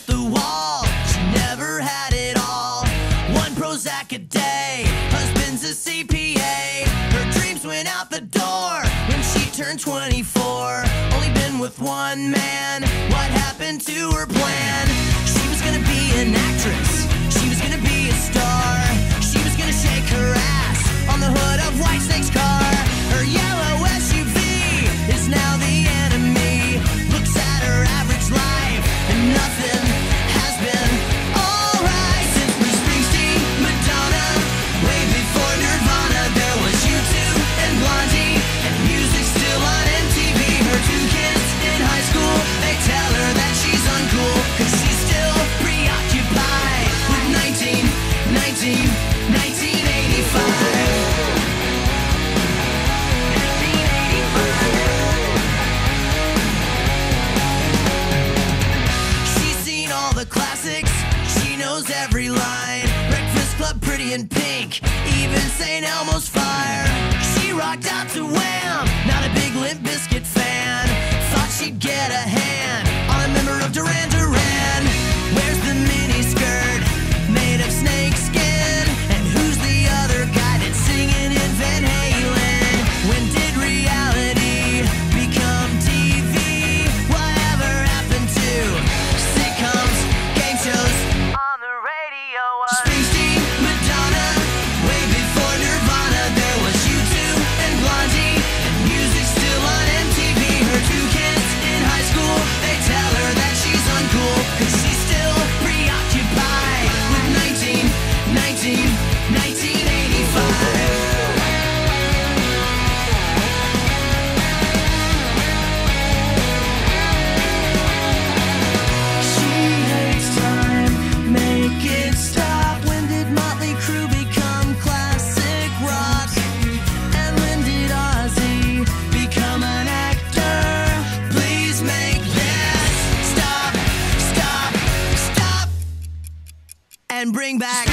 hit the wall. She never had it all. One Prozac a day, husband's a CPA. Her dreams went out the door when she turned 24. Only been with one man. What happened to her plan? She was gonna be an actress. classics. She knows every line. Breakfast Club, pretty in pink. Even St. Elmo's Fire. She rocked out to bring back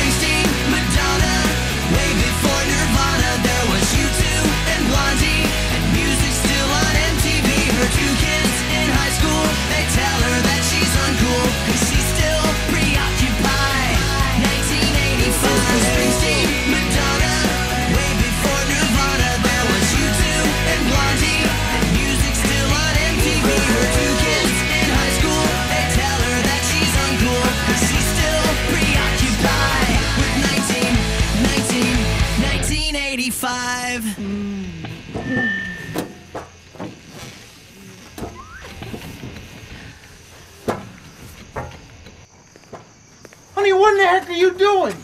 185. Honey, what the heck are you doing?